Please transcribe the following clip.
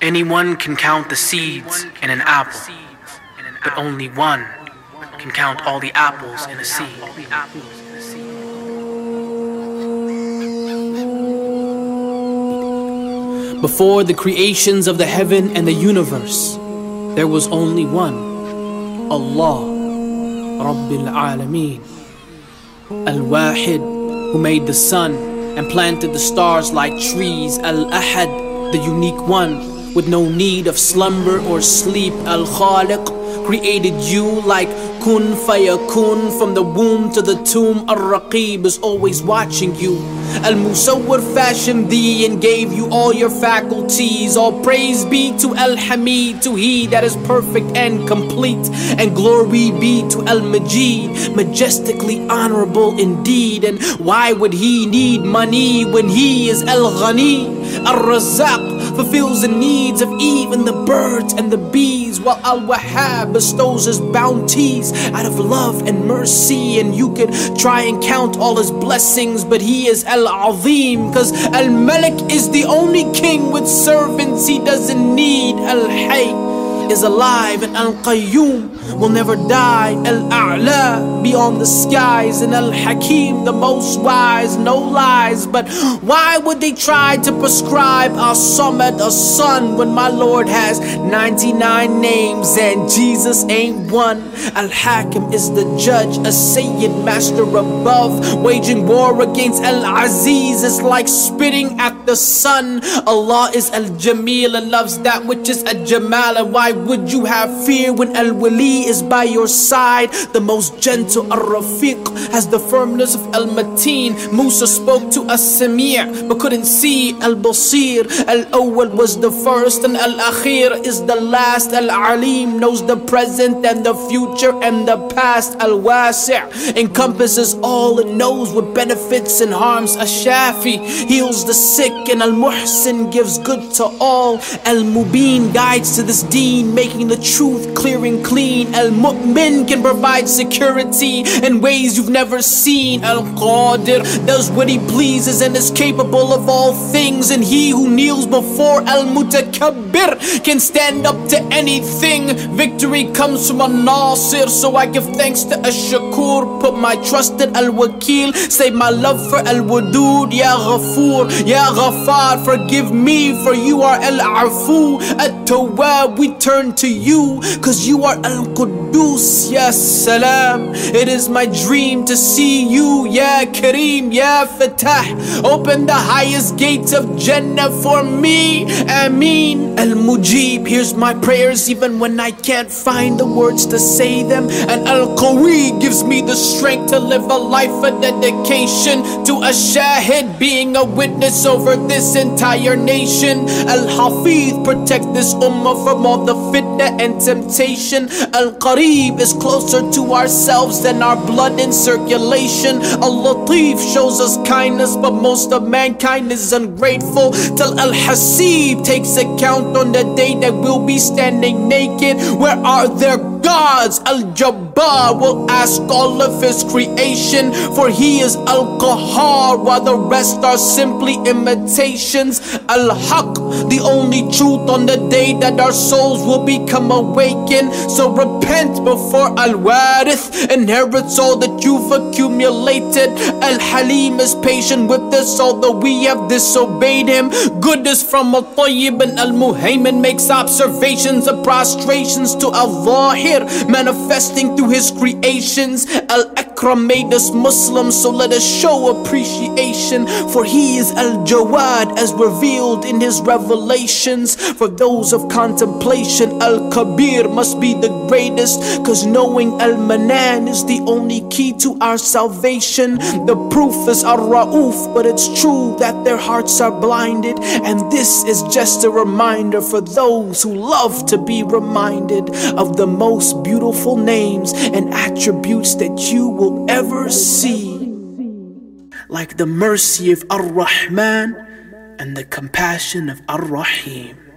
Anyone can count the seeds in an apple, but only one can count all the apples in a seed. Before the creations of the heaven and the universe, there was only one Allah, Rabbil Alameen, Al Wahid, who made the sun and planted the stars like trees, Al Ahad, the unique one, with no need of slumber or sleep, Al Khaliq, created you like kun fayakun from the womb to the tomb. Al Raqib is always watching you. Al Musawwir fashioned thee and gave you all your faculties. All praise be to Al Hamid, to He that is perfect and complete. And glory be to Al Majid, majestically honorable indeed. And why would He need money when He is Al Ghani? Al Razaq fulfills the needs of even the birds and the bees, while Al Wahhab bestows His bounties out of love and mercy. And you could try and count all His blessings, but He is Al Azim, because Al Malik is the only king with servants He doesn't need. Al Hayy is alive and Al Qayyum will never die. Al A'la beyond the skies and Al Hakim the most wise, no lies. But why would they try to prescribe As Samad a son when my Lord has 99 names and Jesus ain't one? Al Hakam is the judge, a Sayyid master above, waging war against Al Aziz is like spitting at the sun. Allah is Al Jamil and loves that which is a Jamal. And why would you have fear when Al Wali is by your side? The most gentle Al Rafiq has the firmness of Al Mateen. Musa spoke to As Sami but couldn't see Al Basir. Al Awwal was the first and Al Akhir is the last. Al Alim knows the present and the future and the past. Al Wasi' encompasses all and knows what benefits and harms. Al Shafi heals the sick and Al Muhsin gives good to all. Al Mubin guides to this deen making the truth clear and clean. Al Mu'min can provide security in ways you've never seen. Al Qadir does what he pleases and is capable of all things. And he who kneels before Al Mutakabbir can stand up to anything. Victory comes from Al Nasir, so I give thanks to Al Shakur. Put my trust in Al Wakil. Save my love for Al Wadud. Ya Ghafoor, Ya Ghafar, forgive me, for you are Al Afu. At Tawab, we turn to you, cause you are Al Qudus, Ya Salam. It is my dream to see you, Ya Kareem, Ya Fatah. Open the highest gates of Jannah for me, Ameen. Al Mujib hears my prayers even when I can't find the words to say them. And Al Qawi gives me the strength to live a life of dedication to a Shahid, being a witness over this entire nation. Al Hafiz protect this ummah from all the fitna and temptation. Al Qareeb is closer to ourselves than our blood in circulation. Al Latif shows us kindness, but most of mankind is ungrateful. Till Al Hasib takes account on the day that we'll be standing naked. Where are their gods? Al Jabbar will ask all of his creation, for he is Al Qahar, while the rest are simply imitations. Al Haq, the only truth on the day that our souls will become awakened. So repent before Al Warith inherits all that you've accumulated. Al Halim is patient with us, although we have disobeyed him. Goodness from Al Tayyib and Al Muhaymin makes observations of prostrations to Al Zahir, manifesting through his creations. Akram made us Muslims, so let us show appreciation. For he is Al Jawad as revealed in his revelations. For those of contemplation, Al Kabir must be the greatest, cause knowing Al Manan is the only key to our salvation. The proof is Al Ra'uf, but it's true that their hearts are blinded. And this is just a reminder for those who love to be reminded of the most beautiful names and attributes that you will ever see. Like the mercy of Ar Rahman and the compassion of Ar Rahim.